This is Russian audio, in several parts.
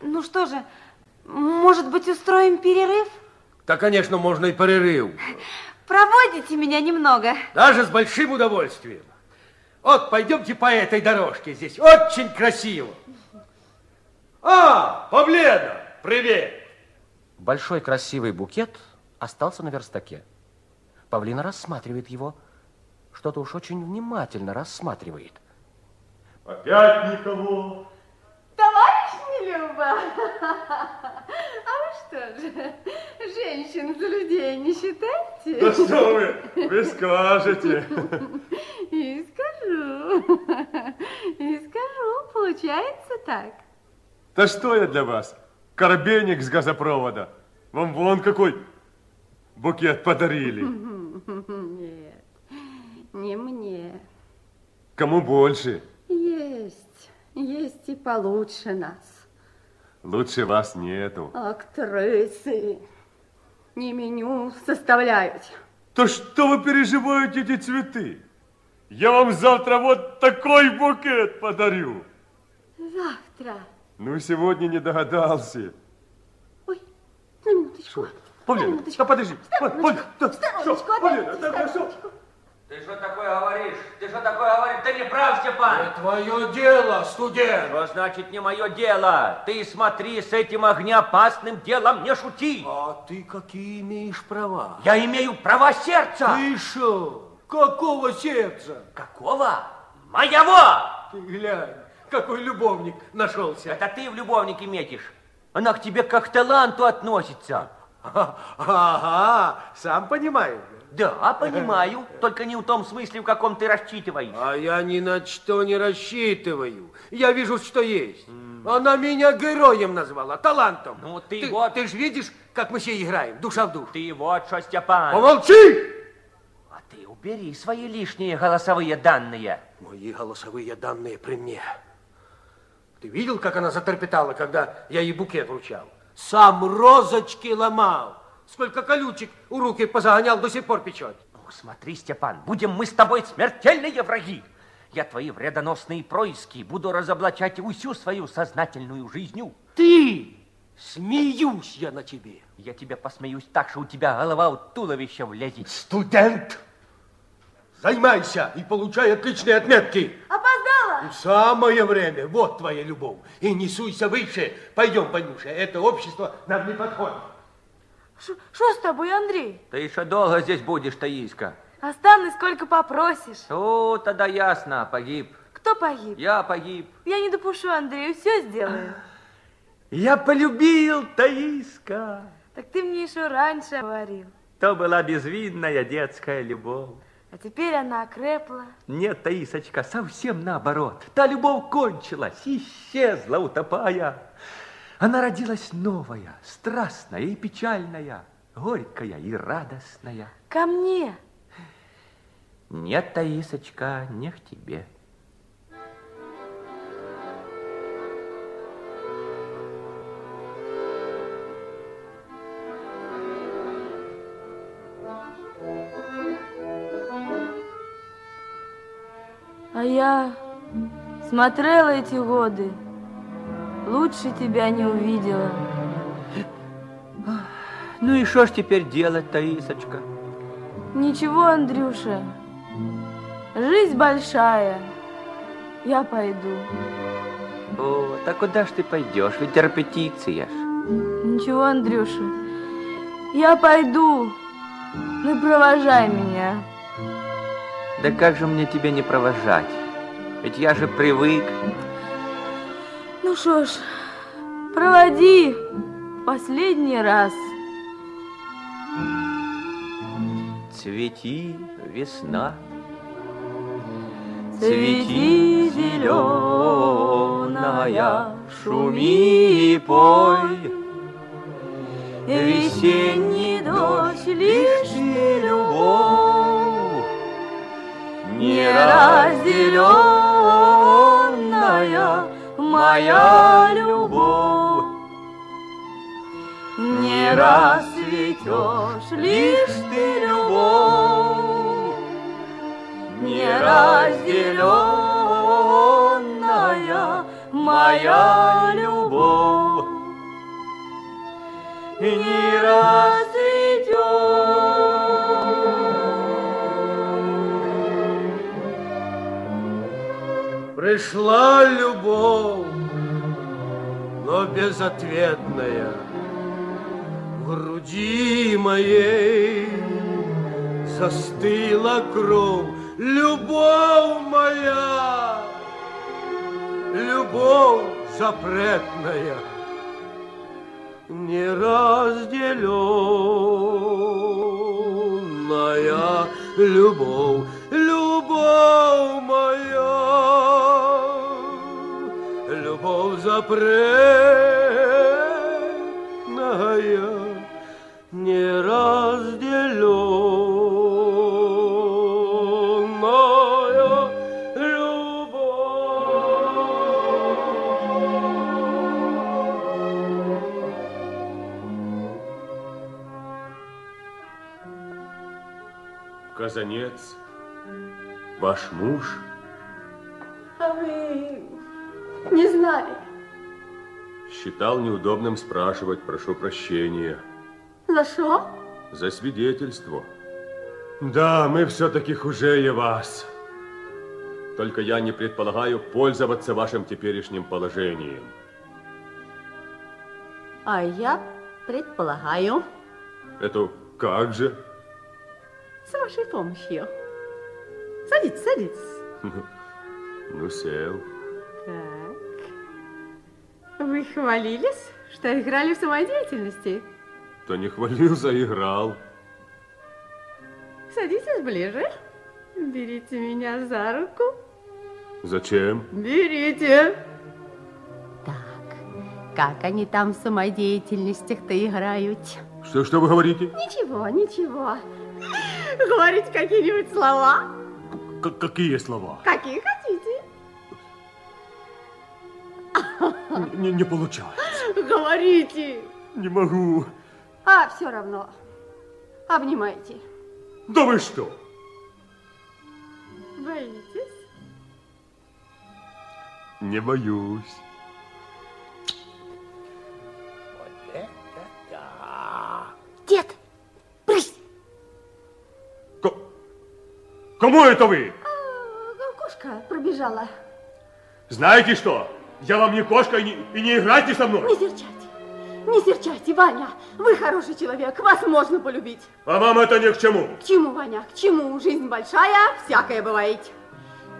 Ну что же, может быть, устроим перерыв? Да, конечно, можно и перерыв. Проводите меня немного. Даже с большим удовольствием. Вот, пойдемте по этой дорожке. Здесь очень красиво. А, Павлена, привет. Большой красивый букет остался на верстаке. Павлина рассматривает его. Что-то уж очень внимательно рассматривает. Опять никого. Товарищ Нелюба, а вы что же, женщин за людей не считаете? Да что вы, вы скажете. И скажу, и скажу, получается так. Да что я для вас? Коробейник с газопровода. Вам вон какой букет подарили. Нет, не мне. Кому больше? Есть, есть и получше нас. Лучше вас нету. Актрисы не меню составляют. То что вы переживаете эти цветы? Я вам завтра вот такой букет подарю. Завтра. Ну, сегодня не догадался. Ой, на минуточку. Павлина, на минуточку. да подожди. Павлина, да, что? Павлина, да, да, что? стороночку. Ты что такое говоришь? Ты что такое говоришь? Ты не прав, Степан. Это твое дело, студент. Что значит не мое дело? Ты смотри, с этим огнеопасным делом не шути. А ты какие имеешь права? Я имею права сердца. Ты шо? Какого сердца? Какого? Моего! Ты глянь, какой любовник нашелся. Это ты в любовнике метишь. Она к тебе как к таланту относится. Ага, сам понимаешь. Да, понимаю, только не в том смысле, в каком ты рассчитываешь. А я ни на что не рассчитываю. Я вижу, что есть. Она меня героем назвала, талантом. Ну, ты ты вот- Ты же видишь, как мы все играем, душа в душу. Ты вот что, Степан. Помолчи! А ты убери свои лишние голосовые данные. Мои голосовые данные при мне. Ты видел, как она затрепетала, когда я ей букет вручал? Сам розочки ломал. Сколько колючек у руки позагонял, до сих пор печет. Ну, смотри, Степан, будем мы с тобой смертельные враги. Я твои вредоносные происки буду разоблачать всю свою сознательную жизнью. Ты! Смеюсь я на тебе. Я тебе посмеюсь так, что у тебя голова в туловище влезет. Студент! Займайся и получай отличные отметки. Самое время. Вот твоя любовь. И не суйся выше. Пойдем, Ванюша, это общество нам не подходит. Что с тобой, Андрей? Ты еще долго здесь будешь, Таиска? Останусь, сколько попросишь. О, тогда ясно, погиб. Кто погиб? Я погиб. Я не допущу, Андрею, все сделаю. Я полюбил Таиска. Так ты мне еще раньше говорил. То была безвинная детская любовь. А теперь она окрепла. Нет, Таисочка, совсем наоборот. Та любовь кончилась, исчезла, утопая. Она родилась новая, страстная и печальная, горькая и радостная. Ко мне. Нет, Таисочка, не к тебе. Я смотрела эти годы. Лучше тебя не увидела. Ну и что ж теперь делать, Таисочка? Ничего, Андрюша. Жизнь большая. Я пойду. О, так куда ж ты пойдешь? Ведь репетиция ж. Ничего, Андрюша. Я пойду. Ну, провожай меня. Да как же мне тебя не провожать? Ведь я же привык. Ну что ж, проводи последний раз. Цвети, весна. Цвети, зеленая, шуми и пой. Весенний дождь, лишь ты моя любовь. Не расцветешь, лишь ты любовь, неразделенная моя любовь. не разойдет. Пришла любовь, но безответная. В груди моей застыла кровь. Любовь моя, любовь запретная, неразделенная любовь, запретная, неразделенная любовь. Казанец, ваш муж, А вы не знали? Считал неудобным спрашивать, прошу прощения, За что? за свидетельство. Да, мы все-таки хуже вас. Только я не предполагаю пользоваться вашим теперешним положением. А я предполагаю, Это как же? с вашей помощью. Садитесь, садитесь. Ну, сел. Так. Вы хвалились, что играли в самодеятельности. То не хвалил, заиграл. Садитесь ближе. Берите меня за руку. Зачем? Берите. Так, как они там в самодеятельностях-то играют? Что, что вы говорите? Ничего, ничего. Говорите какие-нибудь слова, К- какие слова? какие хотите. Не, не получается. Говорите. Не могу. А все равно. Обнимайте. Да вы что? Боитесь? Не боюсь. Дед, брысь. К- Кому это вы? А, Кошка пробежала. Знаете что? Я вам не кошка и не, и не играйте со Не мной. серчайте. Не серчайте, Ваня. Вы хороший человек, вас можно полюбить. А вам это ни к чему. К чему, Ваня, к чему? Жизнь большая, всякое бывает.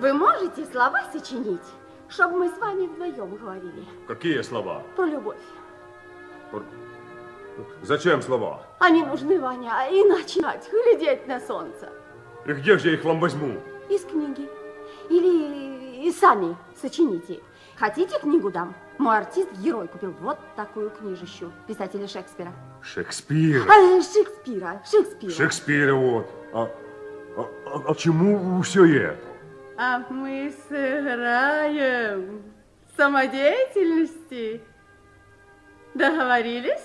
Вы можете слова сочинить, чтобы мы с вами вдвоем говорили Какие слова? про любовь. Зачем слова? Они нужны, Ваня, и начинать глядеть на солнце. И где же я их вам возьму? Из книги. Или и сами сочините. Хотите книгу дам? Мой артист-герой купил вот такую книжищу писателя Шекспира. Шекспир. А, Шекспира, Шекспира. Шекспира вот. А, а, а- а чему все это? А мы сыграем самодеятельности. Договорились?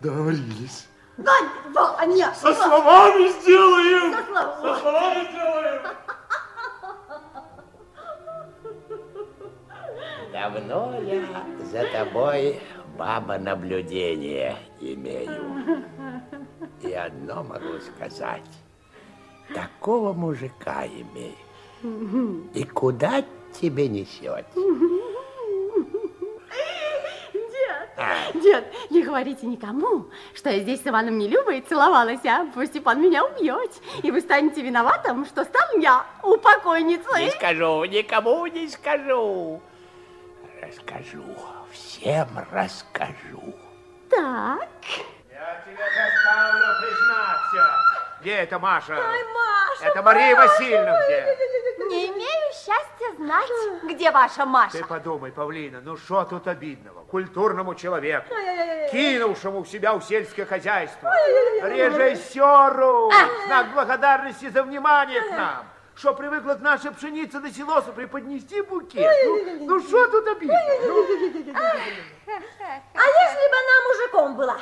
Договорились. Ваня, Ваня! Со словами сделаем! Со словами. Со словами сделаем! Давно я за тобой, баба, наблюдение имею. И одно могу сказать. Такого мужика имею. И куда тебе несет? Дед, дед, не говорите никому, что я здесь с Иваном Нелюбой целовалась, а? Пусть Иван меня убьет, и вы станете виноватым, что стал я Не упокойницей. скажу, никому не скажу. Расскажу, всем расскажу. Так. Я тебе заставлю признаться. Где это Маша? Маша, Это Мария Васильевна где? Не имею счастья знать, где ваша Маша. Ты подумай, Павлина, ну что тут обидного? Культурному человеку, кинувшему в себя в сельское хозяйство, режиссеру, в знак благодарности за внимание к нам, что привыкла к нашей пшенице до силоса преподнести букет. Ну, Ну что тут обидно? Ну, А если бы она мужиком была?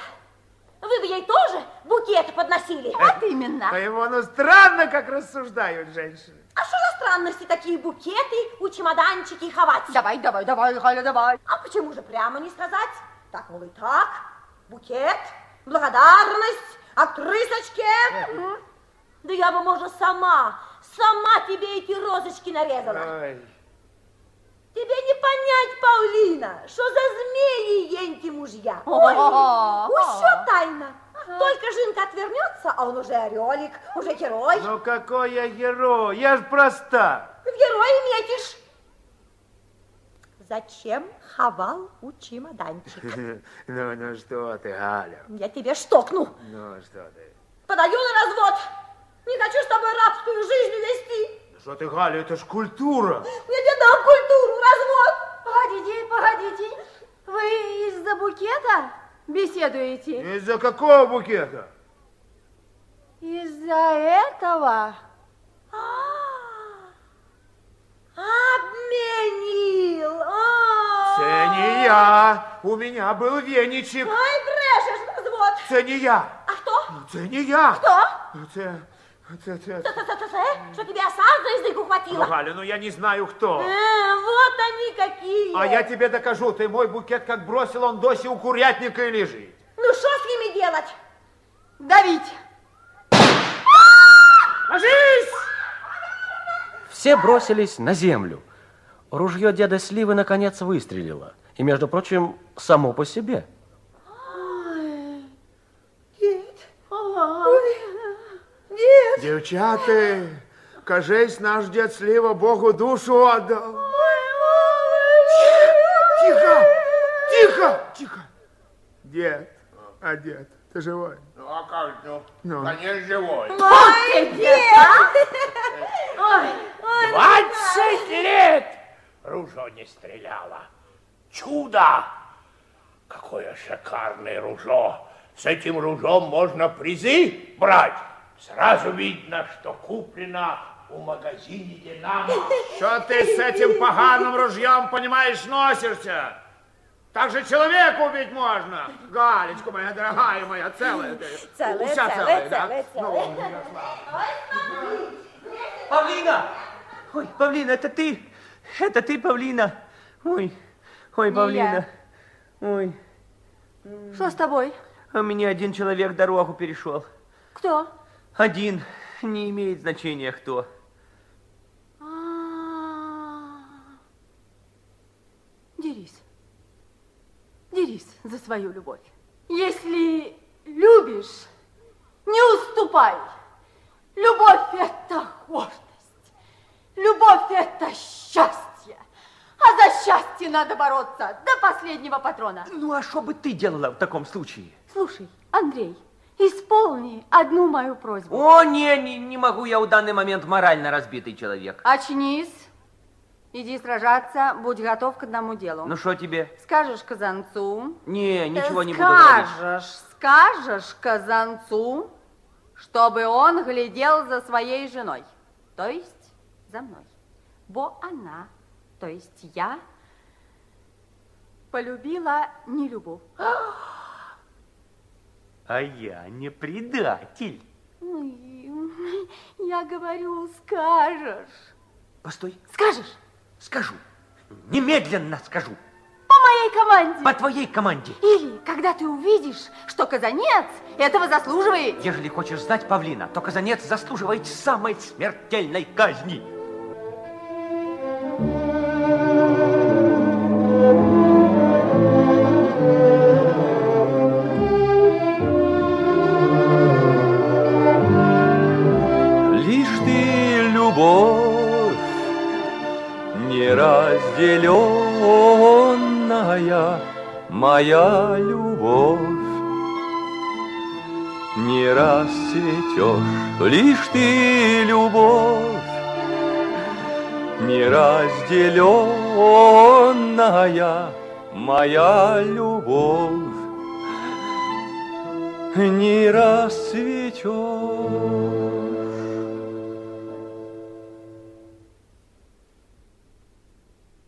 Вы бы ей тоже букеты подносили? Вот именно. а ему ну странно, как рассуждают женщины. А что за странности такие букеты у чемоданчики ховать? Давай, давай, давай, Галя, давай. А почему же прямо не сказать? Так, мол, и так. букет, благодарность, открысочки. Да я бы, может, сама, сама тебе эти розочки нарезала. Ой. Тебе не понять, Паулина, что за змеи еньки мужья. О. Все тайна. Только Жинка отвернется, а он уже орелик, уже герой. Ну какой я герой? Я ж проста. В героя метишь. Зачем хавал у чемоданчик? Ну, ну что ты, Галя? Я тебе штокну. Ну что ты? Подаю на развод. Тобой рабскую жизнь вести. Ну Что ты, Галя, это ж культура. Я тебе дам культуру, развод. Погодите, погодите. Вы из-за букета беседуете? Из-за какого букета? Из-за этого? Обменил. А. Це не я. У меня был веничек. Ай, брешешь, развод. Це не я. А кто? Це не я. Кто? Це, це. Т-т-т-т, Что тебя сам за язык Ну, ухватило? Галя, ну я не знаю кто. Э, вот они какие. А я тебе докажу, ты мой букет как бросил, он доси у курятника и лежит. Ну что с ними делать? Давить. Ложись! Все бросились на землю. Ружье деда Сливы наконец выстрелило. И, между прочим, само по себе. Девчата, кажись, наш дед Слива Богу душу отдал. Тихо, тихо, тихо. Дед, а дед, ты живой? Ну, а как, ну, Ну. конечно, живой. Ой, дед! Двадцать лет ружо не стреляло. Чудо! Какое шикарное ружо! С этим ружом можно призы брать. Сразу видно, что куплено у магазине «Динамо». Что ты с этим поганым ружьем, понимаешь, носишься? Так же человека убить можно. Галечка моя дорогая моя, целая ты. Целая, Вся целая, да? целая, Ну, Павлина! Ой, Павлина, это ты? Это ты, Павлина? Ой, ой, Павлина. Ой, Что с тобой? у меня один человек дорогу перешел. Кто? Один. Не имеет значения, кто. А. Дерись. Дерись за свою любовь. Если любишь, не уступай. Любовь – это гордость. Любовь – это счастье. А за счастье надо бороться до последнего патрона. Ну, а что бы ты делала в таком случае? Слушай, Андрей, исполни одну мою просьбу. О, не, не, не могу, я в данный момент морально разбитый человек. Очнись, иди сражаться, будь готов к одному делу. Ну, что тебе? Скажешь казанцу, Не, ничего не буду говорить. Скажешь, скажешь казанцу, чтобы он глядел за своей женой, то есть за мной. Бо она, то есть я, полюбила не любовь. А я не предатель. Я говорю, скажешь. Постой, Скажешь? скажу. Немедленно скажу. По моей команде. По твоей команде. Или когда ты увидишь, что казанец этого заслуживает. Ежели хочешь знать Павлина, то казанец заслуживает самой смертельной казни. Моя любовь, не расцветешь, лишь ты, любовь, неразделенная, моя любовь, не расцветет.